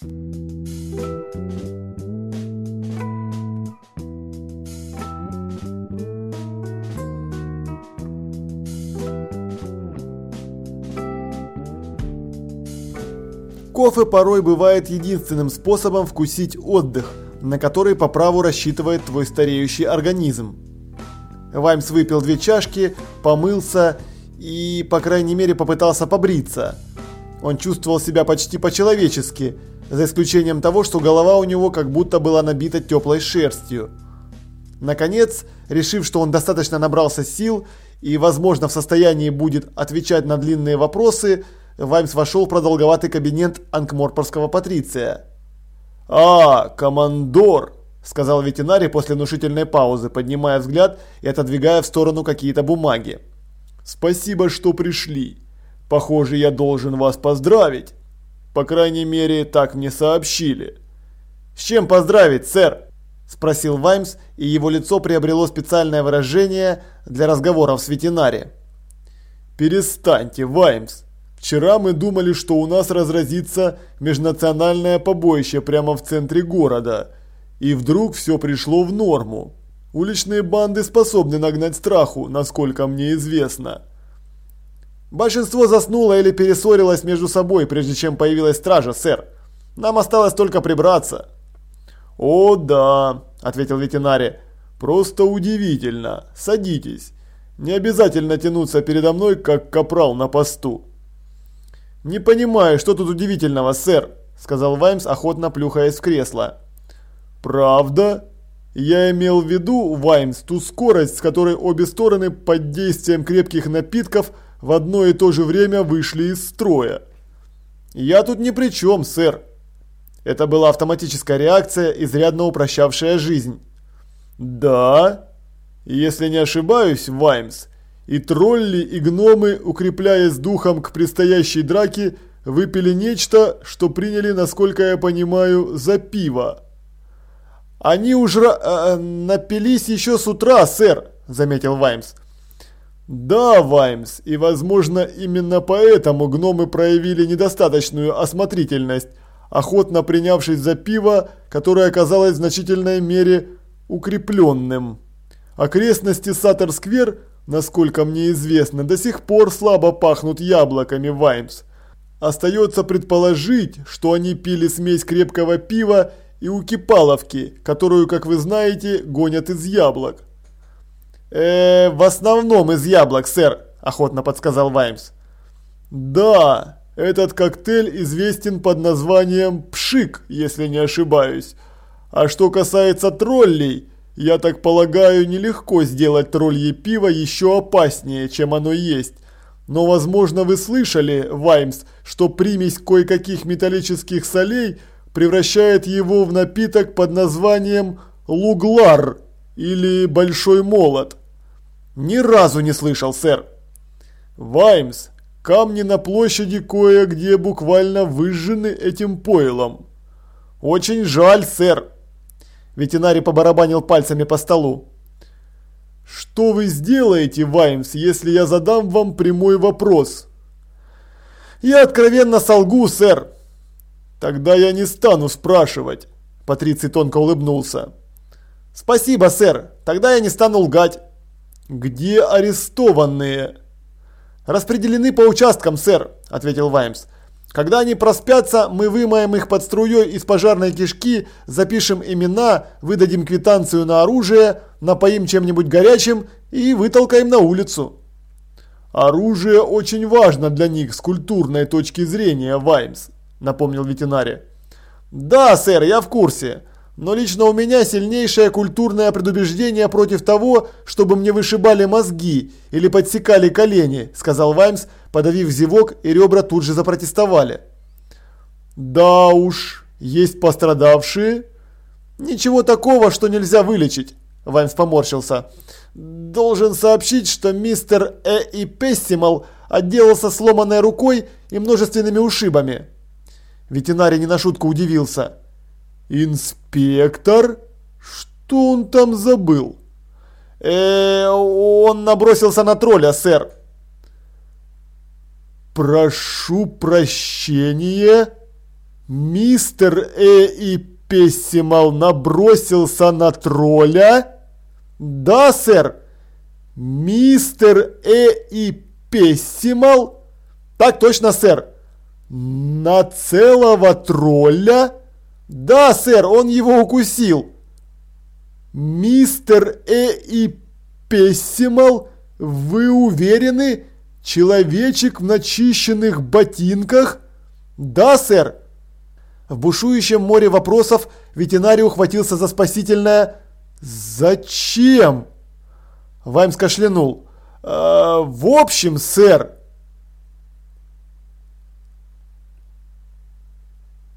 Кофе порой бывает единственным способом вкусить отдых, на который по праву рассчитывает твой стареющий организм. Ваймс выпил две чашки, помылся и, по крайней мере, попытался побриться. Он чувствовал себя почти по-человечески, за исключением того, что голова у него как будто была набита теплой шерстью. Наконец, решив, что он достаточно набрался сил и, возможно, в состоянии будет отвечать на длинные вопросы, Ваймс вошел в продолговатый кабинет анкморпорского патриция. «А, командор!» – сказал ветеринарий после внушительной паузы, поднимая взгляд и отодвигая в сторону какие-то бумаги. «Спасибо, что пришли. Похоже, я должен вас поздравить. По крайней мере, так мне сообщили». «С чем поздравить, сэр?» – спросил Ваймс, и его лицо приобрело специальное выражение для разговоров с ветеринарием. «Перестаньте, Ваймс!» Вчера мы думали, что у нас разразится межнациональное побоище прямо в центре города. И вдруг все пришло в норму. Уличные банды способны нагнать страху, насколько мне известно. Большинство заснуло или перессорилось между собой, прежде чем появилась стража, сэр. Нам осталось только прибраться. О, да, ответил ветеринарий. Просто удивительно. Садитесь. Не обязательно тянуться передо мной, как капрал на посту. «Не понимаю, что тут удивительного, сэр», – сказал Ваймс, охотно плюхаясь в кресло. «Правда? Я имел в виду, Ваймс, ту скорость, с которой обе стороны под действием крепких напитков в одно и то же время вышли из строя». «Я тут ни при чем, сэр». Это была автоматическая реакция, изрядно упрощавшая жизнь. «Да? Если не ошибаюсь, Ваймс, и тролли, и гномы, укрепляясь духом к предстоящей драке, выпили нечто, что приняли, насколько я понимаю, за пиво. «Они уже э, напились еще с утра, сэр», – заметил Ваймс. «Да, Ваймс, и, возможно, именно поэтому гномы проявили недостаточную осмотрительность, охотно принявшись за пиво, которое оказалось в значительной мере укрепленным. Окрестности Саттер-сквер – насколько мне известно, до сих пор слабо пахнут яблоками Ваймс. Остается предположить, что они пили смесь крепкого пива и укипаловки, которую, как вы знаете, гонят из яблок. Э в основном из яблок, сэр», – охотно подсказал Ваймс. «Да, этот коктейль известен под названием «Пшик», если не ошибаюсь. А что касается троллей – я так полагаю, нелегко сделать троллье пиво еще опаснее, чем оно есть. Но возможно вы слышали, Ваймс, что примесь кое-каких металлических солей превращает его в напиток под названием луглар или большой молот. Ни разу не слышал, сэр. Ваймс, камни на площади кое-где буквально выжжены этим пойлом. Очень жаль, сэр. Ветеринарий побарабанил пальцами по столу. «Что вы сделаете, Ваймс, если я задам вам прямой вопрос?» «Я откровенно солгу, сэр!» «Тогда я не стану спрашивать», – Патриций тонко улыбнулся. «Спасибо, сэр, тогда я не стану лгать». «Где арестованные?» «Распределены по участкам, сэр», – ответил Ваймс. Когда они проспятся, мы вымоем их под струей из пожарной кишки, запишем имена, выдадим квитанцию на оружие, напоим чем-нибудь горячим и вытолкаем на улицу. Оружие очень важно для них с культурной точки зрения, Ваймс, напомнил ветеринарий. Да, сэр, я в курсе. Но лично у меня сильнейшее культурное предубеждение против того, чтобы мне вышибали мозги или подсекали колени, сказал Ваймс, подавив зевок, и ребра тут же запротестовали. Да уж, есть пострадавшие. Ничего такого, что нельзя вылечить, Ваймс поморщился. Должен сообщить, что мистер Э. и Пессимал отделался сломанной рукой и множественными ушибами. Ветеринарий не на шутку удивился. «Инспектор? Что он там забыл?» э, он набросился на тролля, сэр». «Прошу прощения?» Мистер Э и Пессимал набросился на тролля? Да, сэр. Мистер Э и Пессимал? Так точно, сэр. На целого тролля? Да, сэр, он его укусил. Мистер Э и Пессимал, вы уверены? Человечек в начищенных ботинках? Да, сэр. В бушующем море вопросов ветеринарий ухватился за спасительное «Зачем?» Ваймс кашлянул. «Э, «В общем, сэр,